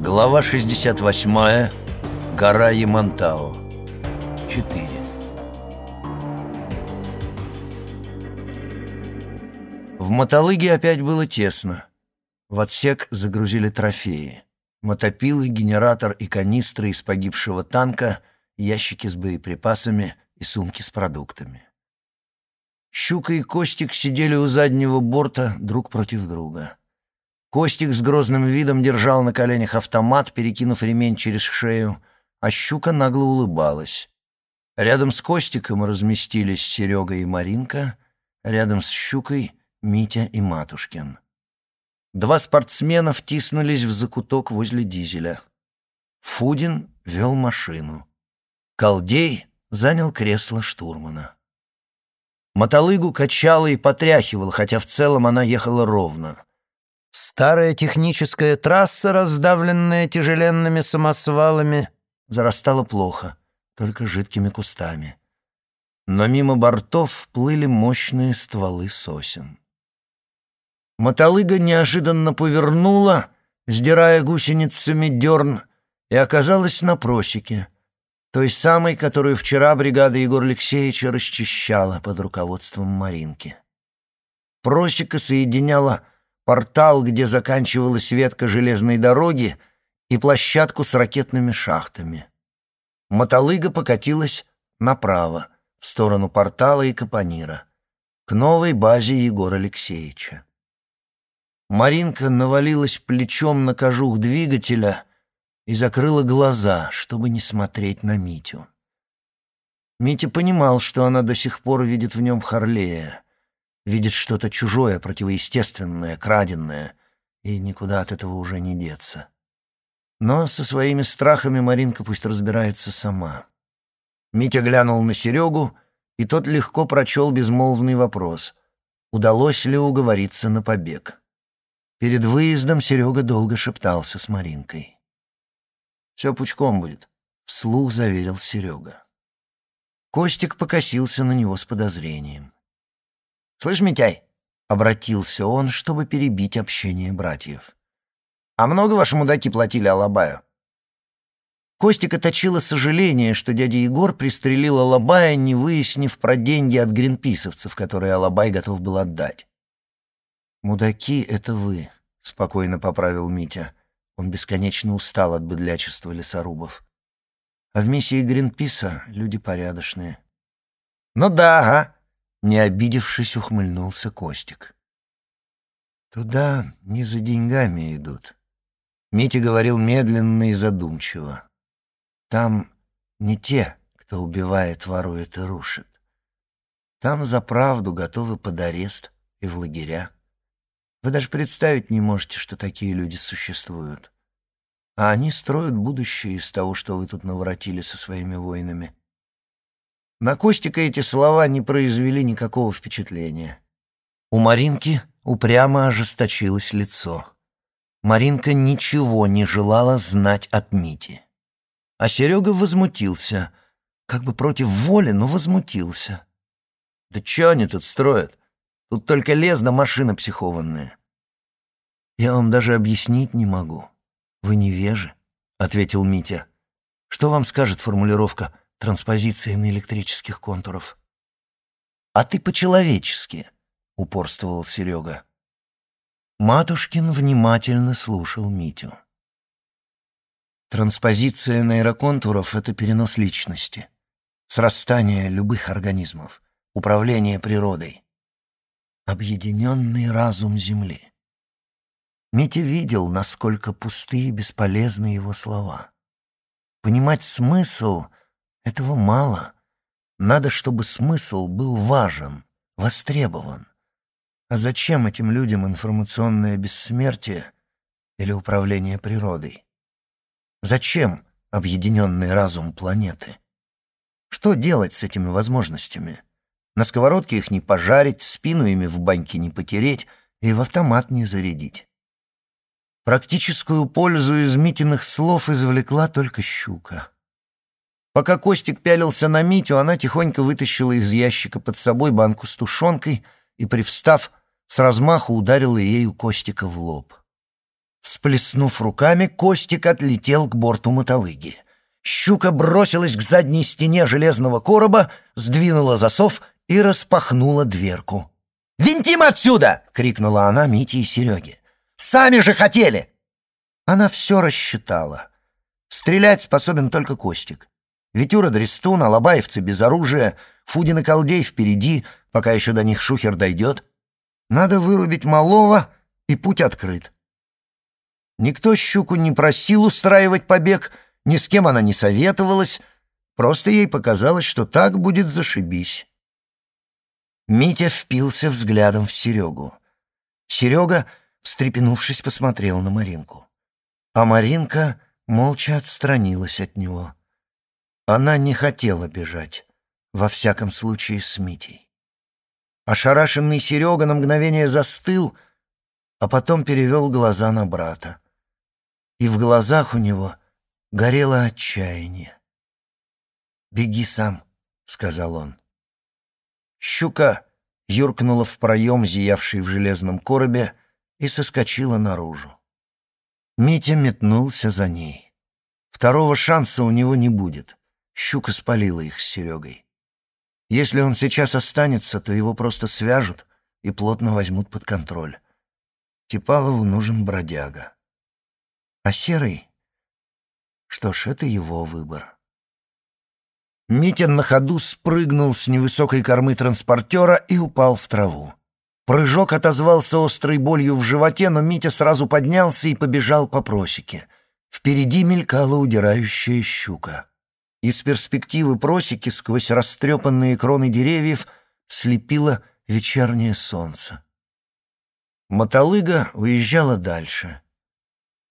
Глава 68. Гора Ямантао. 4. В мотолыге опять было тесно. В отсек загрузили трофеи. Мотопилы, генератор и канистры из погибшего танка, ящики с боеприпасами и сумки с продуктами. Щука и Костик сидели у заднего борта друг против друга. Костик с грозным видом держал на коленях автомат, перекинув ремень через шею, а щука нагло улыбалась. Рядом с Костиком разместились Серега и Маринка, рядом с щукой — Митя и Матушкин. Два спортсмена втиснулись в закуток возле дизеля. Фудин вел машину. Колдей занял кресло штурмана. Мотолыгу качало и потряхивало, хотя в целом она ехала ровно. Старая техническая трасса, раздавленная тяжеленными самосвалами, зарастала плохо, только жидкими кустами. Но мимо бортов плыли мощные стволы сосен. Мотолыга неожиданно повернула, сдирая гусеницами дерн, и оказалась на просеке, той самой, которую вчера бригада Егора Алексеевича расчищала под руководством Маринки. Просека соединяла портал, где заканчивалась ветка железной дороги, и площадку с ракетными шахтами. Мотолыга покатилась направо, в сторону портала и капонира, к новой базе Егора Алексеевича. Маринка навалилась плечом на кожух двигателя и закрыла глаза, чтобы не смотреть на Митю. Митя понимал, что она до сих пор видит в нем Харлея — видит что-то чужое, противоестественное, краденное, и никуда от этого уже не деться. Но со своими страхами Маринка пусть разбирается сама. Митя глянул на Серегу, и тот легко прочел безмолвный вопрос. Удалось ли уговориться на побег? Перед выездом Серега долго шептался с Маринкой. «Все пучком будет», — вслух заверил Серега. Костик покосился на него с подозрением. «Слышь, Митяй!» — обратился он, чтобы перебить общение братьев. «А много ваши мудаки платили Алабаю?» Костика точило сожаление, что дядя Егор пристрелил Алабая, не выяснив про деньги от гринписовцев, которые Алабай готов был отдать. «Мудаки — это вы», — спокойно поправил Митя. Он бесконечно устал от быдлячества лесорубов. А в миссии Гринписа люди порядочные. «Ну да, ага», не обидевшись, ухмыльнулся Костик. «Туда не за деньгами идут», — Митя говорил медленно и задумчиво. «Там не те, кто убивает, ворует и рушит. Там за правду готовы под арест и в лагеря. Вы даже представить не можете, что такие люди существуют. А они строят будущее из того, что вы тут наворотили со своими воинами. На Костика эти слова не произвели никакого впечатления. У Маринки упрямо ожесточилось лицо. Маринка ничего не желала знать от Мити. А Серега возмутился. Как бы против воли, но возмутился. «Да что они тут строят? Тут только лес да машина психованная». «Я вам даже объяснить не могу. Вы невежи», — ответил Митя. «Что вам скажет формулировка транспозиции на электрических контуров. «А ты по-человечески», — упорствовал Серега. Матушкин внимательно слушал Митю. Транспозиция нейроконтуров — это перенос личности, срастание любых организмов, управление природой, объединенный разум Земли. Митя видел, насколько пусты и бесполезны его слова. Понимать смысл — этого мало. Надо, чтобы смысл был важен, востребован. А зачем этим людям информационное бессмертие или управление природой? Зачем объединенный разум планеты? Что делать с этими возможностями? На сковородке их не пожарить, спину ими в баньке не потереть и в автомат не зарядить. Практическую пользу из Митиных слов извлекла только щука. Пока Костик пялился на Митю, она тихонько вытащила из ящика под собой банку с тушенкой и, привстав, с размаху ударила ею Костика в лоб. Сплеснув руками, Костик отлетел к борту мотолыги. Щука бросилась к задней стене железного короба, сдвинула засов и распахнула дверку. «Винтим отсюда!» — крикнула она Мите и Сереге. «Сами же хотели!» Она все рассчитала. Стрелять способен только Костик. Витюра Дрестун, алабаевцы без оружия, Фудин и Колдей впереди, пока еще до них шухер дойдет. Надо вырубить малого, и путь открыт. Никто щуку не просил устраивать побег, ни с кем она не советовалась, просто ей показалось, что так будет зашибись. Митя впился взглядом в Серегу. Серега, встрепенувшись, посмотрел на Маринку. А Маринка молча отстранилась от него. Она не хотела бежать, во всяком случае с Митей. Ошарашенный Серега на мгновение застыл, а потом перевел глаза на брата. И в глазах у него горело отчаяние. «Беги сам», — сказал он. Щука юркнула в проем, зиявший в железном коробе, и соскочила наружу. Митя метнулся за ней. Второго шанса у него не будет. Щука спалила их с Серегой. Если он сейчас останется, то его просто свяжут и плотно возьмут под контроль. Типалову нужен бродяга. А Серый? Что ж, это его выбор. Митя на ходу спрыгнул с невысокой кормы транспортера и упал в траву. Прыжок отозвался острой болью в животе, но Митя сразу поднялся и побежал по просеке. Впереди мелькала удирающая щука. Из перспективы просеки сквозь растрепанные кроны деревьев слепило вечернее солнце. Мотолыга уезжала дальше.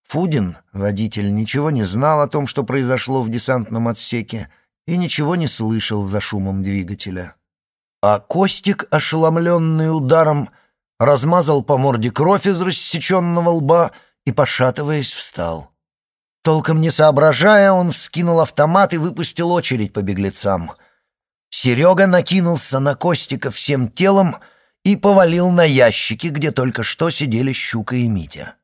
Фудин, водитель, ничего не знал о том, что произошло в десантном отсеке, и ничего не слышал за шумом двигателя. А Костик, ошеломленный ударом, размазал по морде кровь из рассеченного лба и, пошатываясь, встал. Толком не соображая, он вскинул автомат и выпустил очередь по беглецам. Серега накинулся на Костика всем телом и повалил на ящики, где только что сидели Щука и Митя.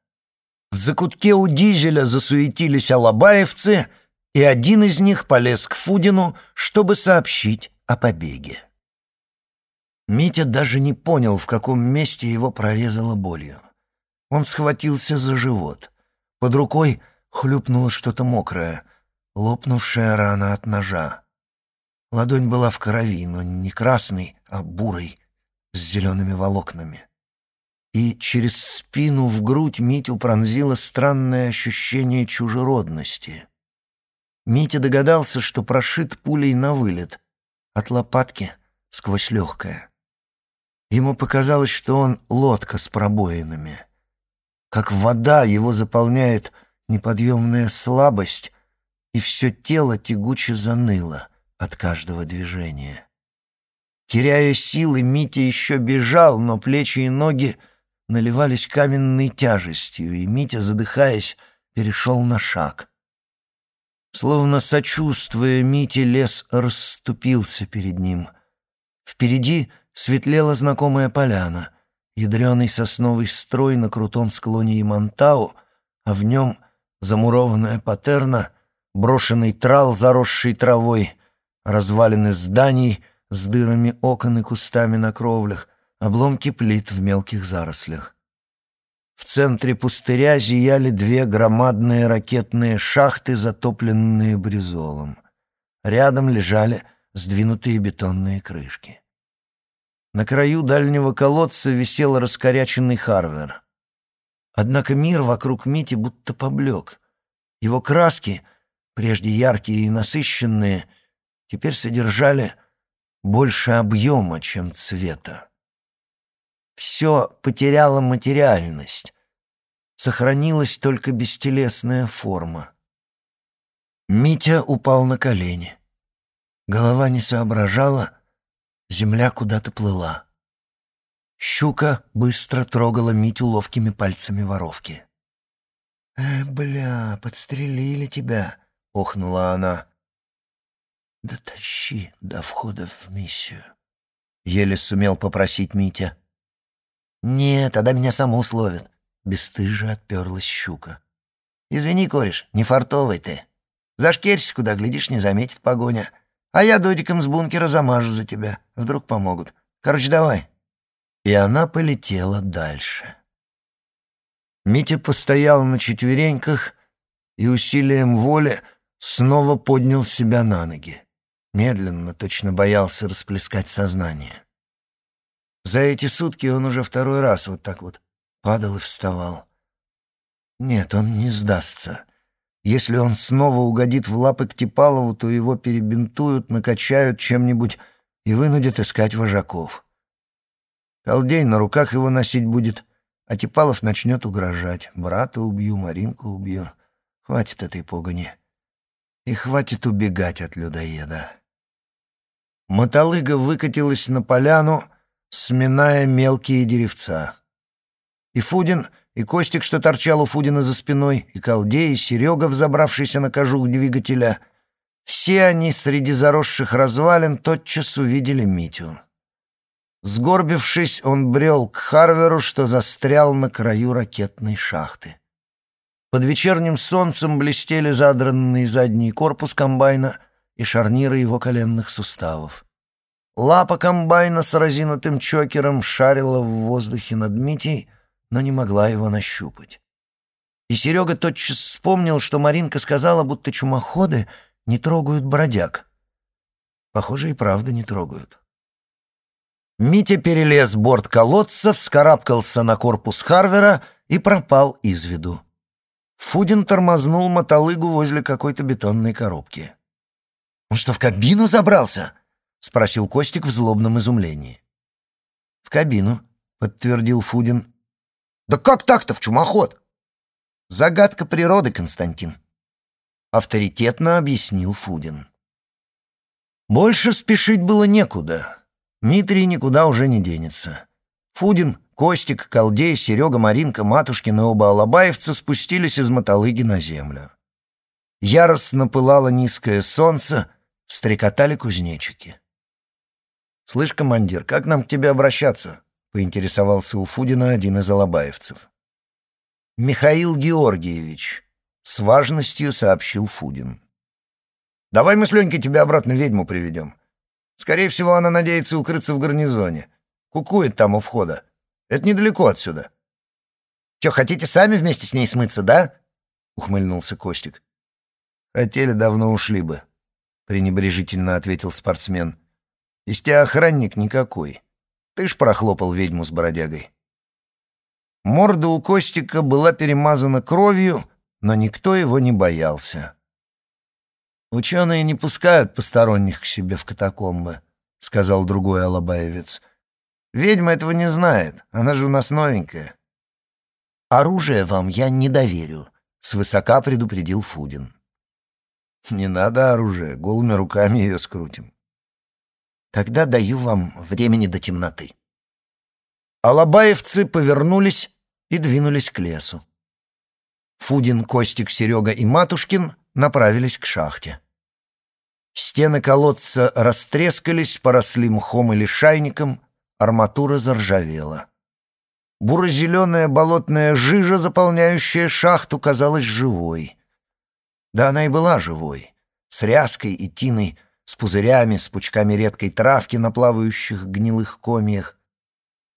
В закутке у дизеля засуетились алабаевцы, и один из них полез к Фудину, чтобы сообщить о побеге. Митя даже не понял, в каком месте его прорезало болью. Он схватился за живот. Под рукой — хлюпнуло что-то мокрое, лопнувшая рана от ножа. Ладонь была в крови, но не красной, а бурой, с зелеными волокнами. И через спину в грудь Митю пронзило странное ощущение чужеродности. Митя догадался, что прошит пулей на вылет, от лопатки сквозь легкое. Ему показалось, что он лодка с пробоинами. Как вода его заполняет неподъемная слабость, и все тело тягуче заныло от каждого движения. Теряя силы, Митя еще бежал, но плечи и ноги наливались каменной тяжестью, и Митя, задыхаясь, перешел на шаг. Словно сочувствуя Мите, лес расступился перед ним. Впереди светлела знакомая поляна, ядреный сосновый строй на крутом склоне Ямантау, а в нем замурованная патерна, брошенный трал, заросший травой, развалины зданий с дырами окон и кустами на кровлях, обломки плит в мелких зарослях. В центре пустыря зияли две громадные ракетные шахты, затопленные бризолом. Рядом лежали сдвинутые бетонные крышки. На краю дальнего колодца висел раскоряченный Харвер. Однако мир вокруг Мити будто поблек. Его краски, прежде яркие и насыщенные, теперь содержали больше объема, чем цвета. Все потеряло материальность. Сохранилась только бестелесная форма. Митя упал на колени. Голова не соображала, земля куда-то плыла. Щука быстро трогала Митю ловкими пальцами воровки. «Э, бля, подстрелили тебя!» — охнула она. «Дотащи до входа в миссию», — еле сумел попросить Митя. «Нет, тогда меня само условят. бесстыже отперлась щука. «Извини, кореш, не фартовый ты. Зашкерься, куда глядишь, не заметит погоня. А я додиком с бункера замажу за тебя. Вдруг помогут. Короче, давай». И она полетела дальше. Митя постоял на четвереньках и усилием воли снова поднял себя на ноги. Медленно, точно боялся расплескать сознание. За эти сутки он уже второй раз вот так вот падал и вставал. Нет, он не сдастся. Если он снова угодит в лапы к Типалову, то его перебинтуют, накачают чем-нибудь и вынудят искать вожаков. Колдей на руках его носить будет, а Типалов начнет угрожать. Брата убью, Маринку убью. Хватит этой погони. И хватит убегать от людоеда. Мотолыга выкатилась на поляну, сминая мелкие деревца. И Фудин, и Костик, что торчал у Фудина за спиной, и Колдей, и Серега, взобравшийся на кожух двигателя — все они среди заросших развалин тотчас увидели Митю. Сгорбившись, он брел к Харверу, что застрял на краю ракетной шахты. Под вечерним солнцем блестели задранный задний корпус комбайна и шарниры его коленных суставов. Лапа комбайна с разинутым чокером шарила в воздухе над Митей, но не могла его нащупать. И Серега тотчас вспомнил, что Маринка сказала, будто чумоходы не трогают бродяг. Похоже, и правда не трогают. Митя перелез борт колодца, вскарабкался на корпус Харвера и пропал из виду. Фудин тормознул мотолыгу возле какой-то бетонной коробки. «Он что, в кабину забрался?» — спросил Костик в злобном изумлении. «В кабину», — подтвердил Фудин. «Да как так-то в чумоход?» «Загадка природы, Константин», — авторитетно объяснил Фудин. Больше спешить было некуда. Митрий никуда уже не денется. Фудин, Костик, Колдей, Серега, Маринка, Матушкин и оба алабаевца спустились из мотолыги на землю. Яростно пылало низкое солнце, стрекотали кузнечики. «Слышь, командир, как нам к тебе обращаться?» — поинтересовался у Фудина один из алабаевцев. «Михаил Георгиевич», — с важностью сообщил Фудин. «Давай мы с Ленькой тебе обратно ведьму приведем. Скорее всего, она надеется укрыться в гарнизоне. Кукует там у входа. Это недалеко отсюда». «Че, хотите сами вместе с ней смыться, да?» — ухмыльнулся Костик. «Хотели, давно ушли бы», — пренебрежительно ответил спортсмен. Из тебя охранник никакой. Ты ж прохлопал ведьму с бродягой. Морда у Костика была перемазана кровью, но никто его не боялся. «Ученые не пускают посторонних к себе в катакомбы», — сказал другой алабаевец. «Ведьма этого не знает, она же у нас новенькая». «Оружие вам я не доверю», — свысока предупредил Фудин. «Не надо оружия, голыми руками ее скрутим». Тогда даю вам времени до темноты». Алабаевцы повернулись и двинулись к лесу. Фудин, Костик, Серега и Матушкин направились к шахте. Стены колодца растрескались, поросли мхом или шайником, арматура заржавела. Буро-зеленая болотная жижа, заполняющая шахту, казалась живой. Да она и была живой, с ряской и тиной, с пузырями, с пучками редкой травки на плавающих гнилых комьях.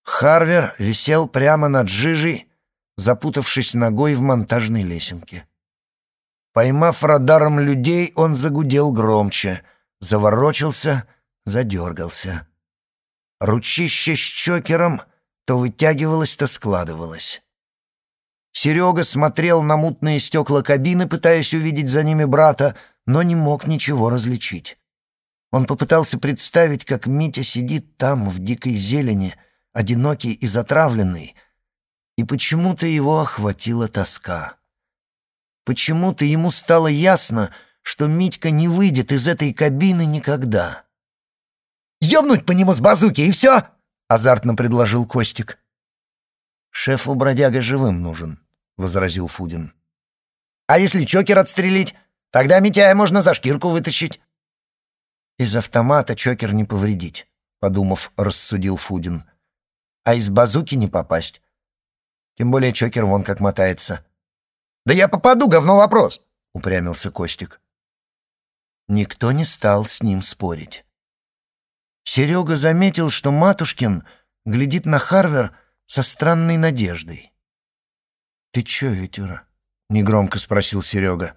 Харвер висел прямо над жижей, запутавшись ногой в монтажной лесенке. Поймав радаром людей, он загудел громче, заворочился, задергался. Ручище с чокером то вытягивалось, то складывалось. Серега смотрел на мутные стекла кабины, пытаясь увидеть за ними брата, но не мог ничего различить. Он попытался представить, как Митя сидит там, в дикой зелени, одинокий и затравленный, и почему-то его охватила тоска. Почему-то ему стало ясно, что Митька не выйдет из этой кабины никогда. «Ёбнуть по нему с базуки, и все!» — азартно предложил Костик. «Шефу бродяга живым нужен», — возразил Фудин. «А если чокер отстрелить? Тогда Митяя можно за шкирку вытащить». «Из автомата чокер не повредить», — подумав, рассудил Фудин. «А из базуки не попасть. Тем более Чокер вон как мотается. «Да я попаду, говно вопрос!» — упрямился Костик. Никто не стал с ним спорить. Серега заметил, что Матушкин глядит на Харвер со странной надеждой. «Ты чё, Витюра?» — негромко спросил Серега.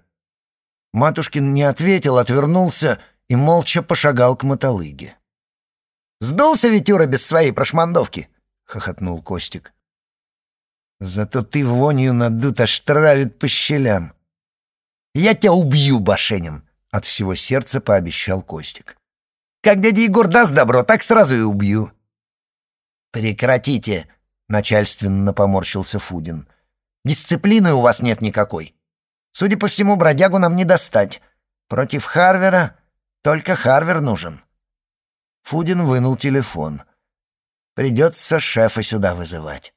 Матушкин не ответил, отвернулся и молча пошагал к мотолыге. «Сдулся Витюра без своей прошмандовки!» — хохотнул Костик. «Зато ты вонью надут аж травит по щелям». «Я тебя убью, Башенин!» — от всего сердца пообещал Костик. «Как дядя Егор даст добро, так сразу и убью». «Прекратите!» — начальственно поморщился Фудин. «Дисциплины у вас нет никакой. Судя по всему, бродягу нам не достать. Против Харвера только Харвер нужен». Фудин вынул телефон. «Придется шефа сюда вызывать».